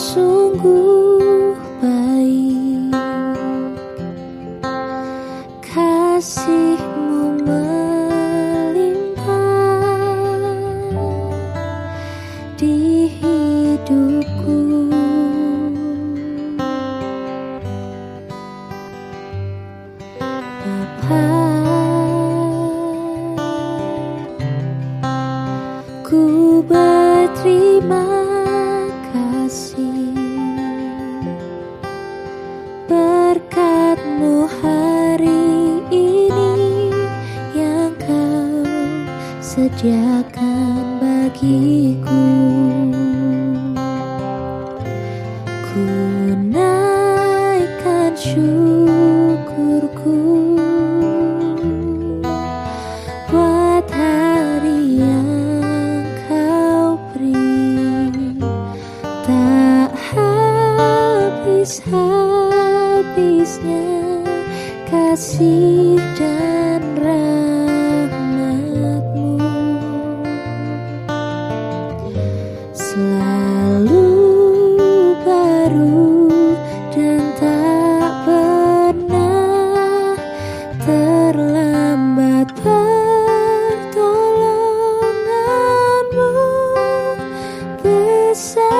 Sungguh di hidupku. Bapa ku berterima kasih? Berkatmu hari ini yang kau sediakan bagiku. kasih dan rahmatmu. Selalu baru dan tak pernah terlambat pertolonganmu. Besar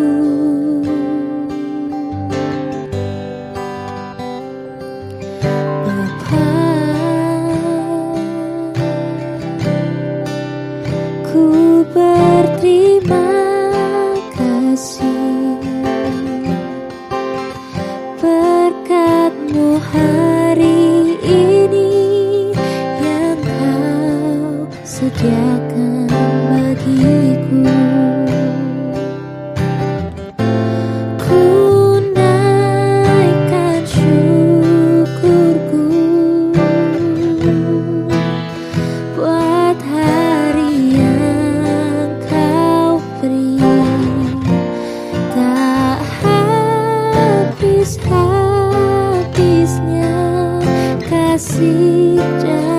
hari ini yang kau sediakan. seat down.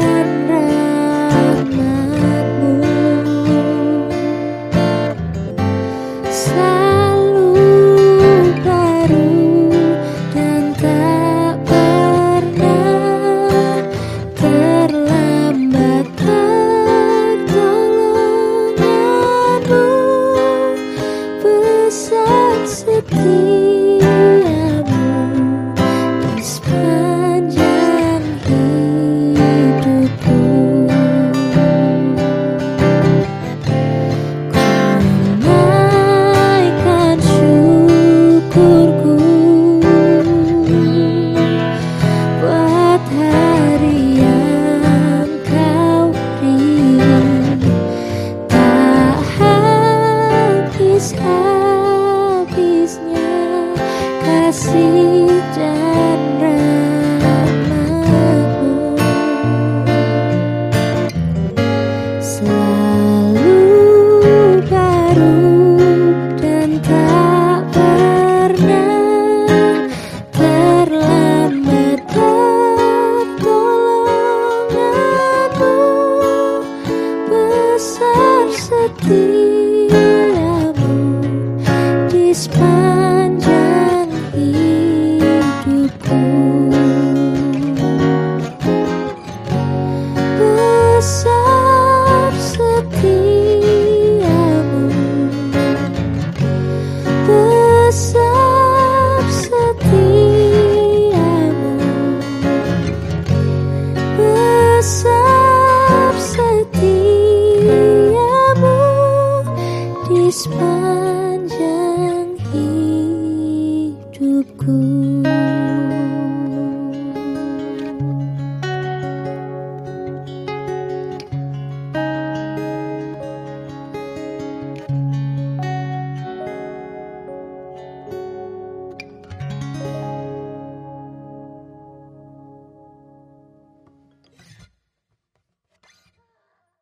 心。smile.